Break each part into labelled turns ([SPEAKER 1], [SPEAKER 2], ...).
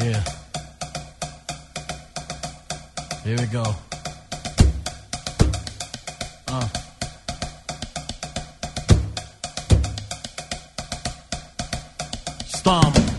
[SPEAKER 1] Yeah. Here we go. Uh. Stomp.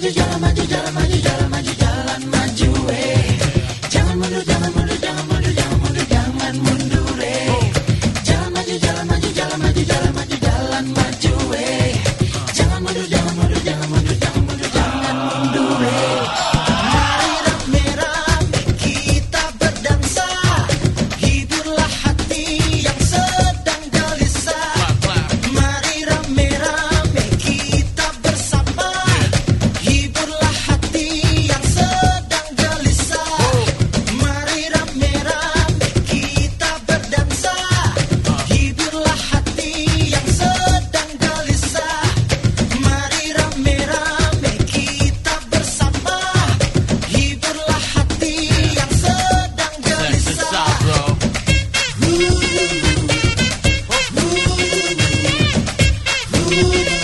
[SPEAKER 2] mayu, yara, mayu, yara, mayu, yara. Ooh.